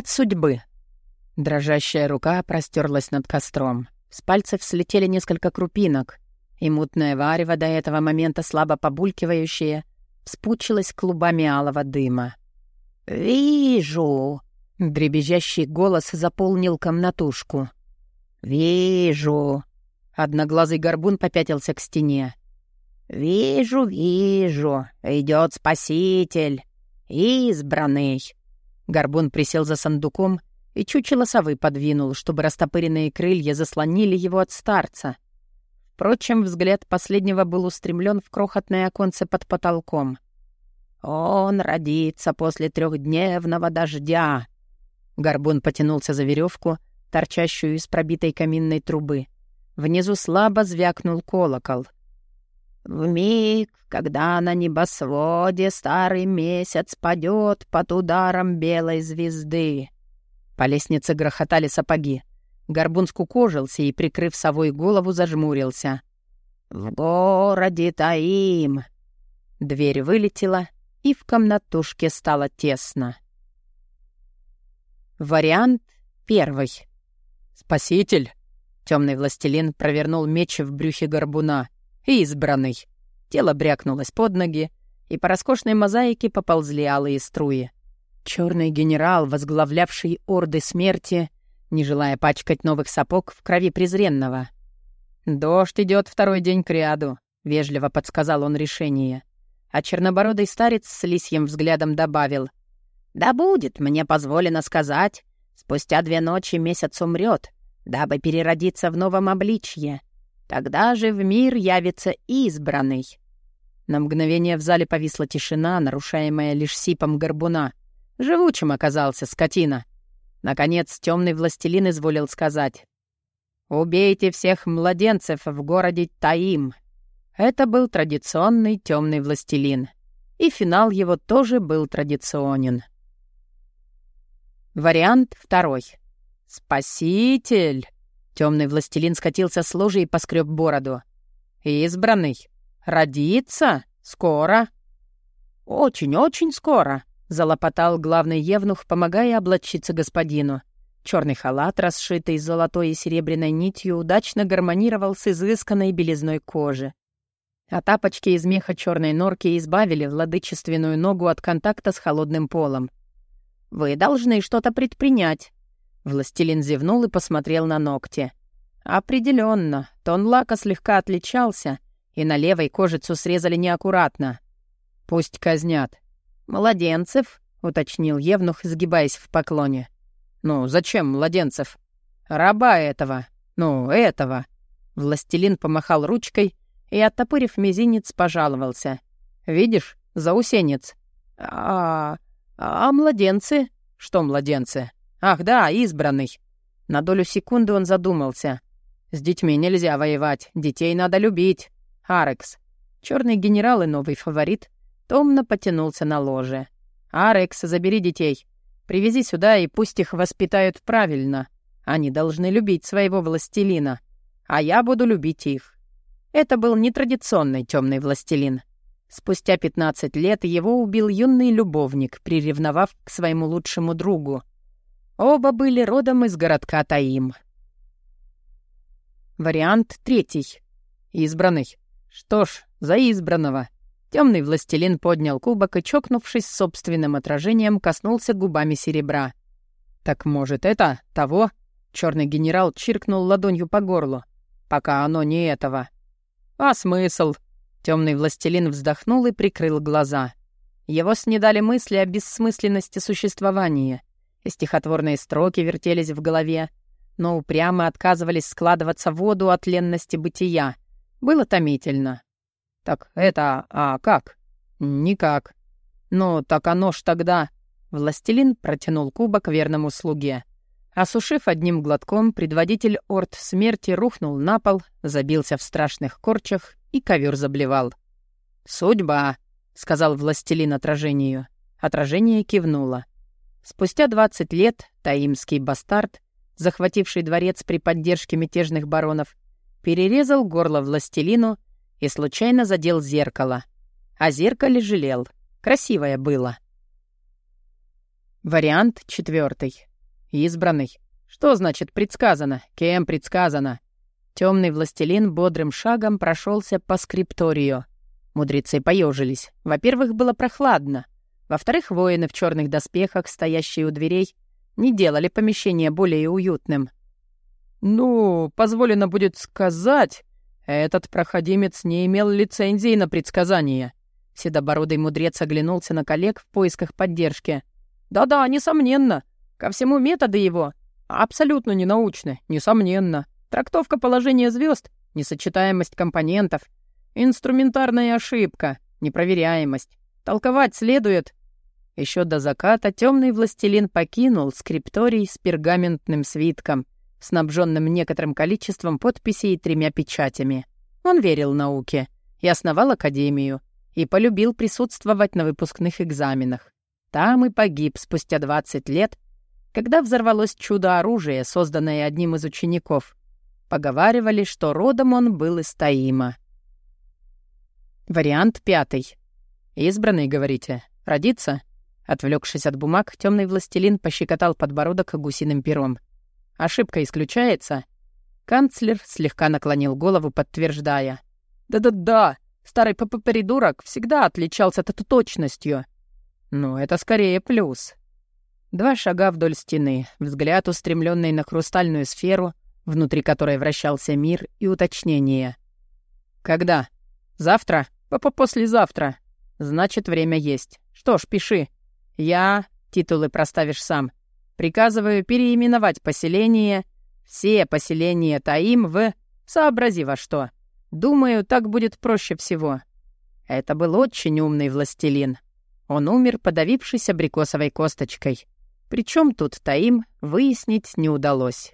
От судьбы. Дрожащая рука простерлась над костром. С пальцев слетели несколько крупинок, и мутное варево, до этого момента слабо побулькивающее, вспучилось клубами алого дыма. «Вижу!» — дребезжащий голос заполнил комнатушку. «Вижу!» — одноглазый горбун попятился к стене. «Вижу, вижу! Идет спаситель! Избранный!» Горбун присел за сундуком и чучело совы подвинул, чтобы растопыренные крылья заслонили его от старца. Впрочем, взгляд последнего был устремлен в крохотное оконце под потолком. «Он родится после трехдневного дождя!» Горбун потянулся за веревку, торчащую из пробитой каминной трубы. Внизу слабо звякнул колокол. «В миг, когда на небосводе старый месяц падет под ударом белой звезды!» По лестнице грохотали сапоги. Горбун скукожился и, прикрыв совой голову, зажмурился. «В городе Таим!» Дверь вылетела, и в комнатушке стало тесно. Вариант первый. «Спаситель!» Темный властелин провернул меч в брюхе горбуна. «Избранный!» Тело брякнулось под ноги, и по роскошной мозаике поползли алые струи. Черный генерал, возглавлявший орды смерти, не желая пачкать новых сапог в крови презренного. «Дождь идет второй день к ряду», — вежливо подсказал он решение. А чернобородый старец с лисьим взглядом добавил. «Да будет мне позволено сказать, спустя две ночи месяц умрет, дабы переродиться в новом обличье. Тогда же в мир явится избранный». На мгновение в зале повисла тишина, нарушаемая лишь сипом горбуна — Живучим оказался скотина. Наконец, темный властелин изволил сказать. «Убейте всех младенцев в городе Таим». Это был традиционный темный властелин. И финал его тоже был традиционен. Вариант второй. «Спаситель!» Темный властелин скатился с ложи и поскреб бороду. «Избранный! Родиться? Скоро?» «Очень-очень скоро!» Залопотал главный евнух, помогая облачиться господину. Черный халат, расшитый золотой и серебряной нитью, удачно гармонировал с изысканной белизной кожи. А тапочки из меха черной норки избавили владычественную ногу от контакта с холодным полом. «Вы должны что-то предпринять». Властелин зевнул и посмотрел на ногти. Определенно, тон лака слегка отличался, и на левой кожицу срезали неаккуратно. «Пусть казнят», «Младенцев», — уточнил Евнух, сгибаясь в поклоне. «Ну, зачем младенцев?» «Раба этого. Ну, этого». Властелин помахал ручкой и, оттопырив мизинец, пожаловался. «Видишь, заусенец». «А... а младенцы?» «Что младенцы?» «Ах, да, избранный». На долю секунды он задумался. «С детьми нельзя воевать, детей надо любить. Арекс». Черный генерал и новый фаворит томно потянулся на ложе. «Арекс, забери детей. Привези сюда, и пусть их воспитают правильно. Они должны любить своего властелина. А я буду любить их». Это был нетрадиционный темный властелин. Спустя 15 лет его убил юный любовник, приревновав к своему лучшему другу. Оба были родом из городка Таим. Вариант третий. Избранный. Что ж, за избранного. Темный властелин поднял кубок и, чокнувшись собственным отражением, коснулся губами серебра. «Так, может, это того?» Черный генерал чиркнул ладонью по горлу. «Пока оно не этого». «А смысл?» Темный властелин вздохнул и прикрыл глаза. Его снедали мысли о бессмысленности существования. Стихотворные строки вертелись в голове, но упрямо отказывались складываться в воду от ленности бытия. Было томительно. «Так это... а как?» «Никак». «Ну, так оно ж тогда...» Властелин протянул кубок верному слуге. Осушив одним глотком, предводитель орд смерти рухнул на пол, забился в страшных корчах, и ковер заблевал. «Судьба», — сказал властелин отражению. Отражение кивнуло. Спустя двадцать лет таимский бастард, захвативший дворец при поддержке мятежных баронов, перерезал горло властелину и случайно задел зеркало. О зеркале жалел. Красивое было. Вариант четвертый. Избранный. Что значит предсказано? Кем предсказано? Темный властелин бодрым шагом прошелся по скрипторию. Мудрецы поежились. Во-первых, было прохладно. Во-вторых, воины в черных доспехах, стоящие у дверей, не делали помещение более уютным. «Ну, позволено будет сказать, этот проходимец не имел лицензии на предсказание». Седобородый мудрец оглянулся на коллег в поисках поддержки. «Да-да, несомненно. Ко всему методы его абсолютно ненаучны, несомненно. Трактовка положения звезд, несочетаемость компонентов, инструментарная ошибка, непроверяемость. Толковать следует...» Еще до заката темный властелин покинул скрипторий с пергаментным свитком, снабженным некоторым количеством подписей и тремя печатями. Он верил науке и основал академию, и полюбил присутствовать на выпускных экзаменах. Там и погиб спустя 20 лет, когда взорвалось чудо-оружие, созданное одним из учеников. Поговаривали, что родом он был из Таима. Вариант пятый. «Избранный, говорите? Родиться?» Отвлекшись от бумаг, темный властелин пощекотал подбородок гусиным пером. «Ошибка исключается?» Канцлер слегка наклонил голову, подтверждая. «Да-да-да, старый ПП-придурок всегда отличался точностью». «Ну, это скорее плюс». Два шага вдоль стены, взгляд, устремленный на хрустальную сферу, внутри которой вращался мир, и уточнение. «Когда? Завтра? П-п-послезавтра. Значит, время есть. Что ж, пиши. Я, титулы проставишь сам, приказываю переименовать поселение, все поселения Таим в... Сообрази во что. Думаю, так будет проще всего. Это был очень умный властелин. Он умер, подавившись абрикосовой косточкой. Причем тут Таим выяснить не удалось.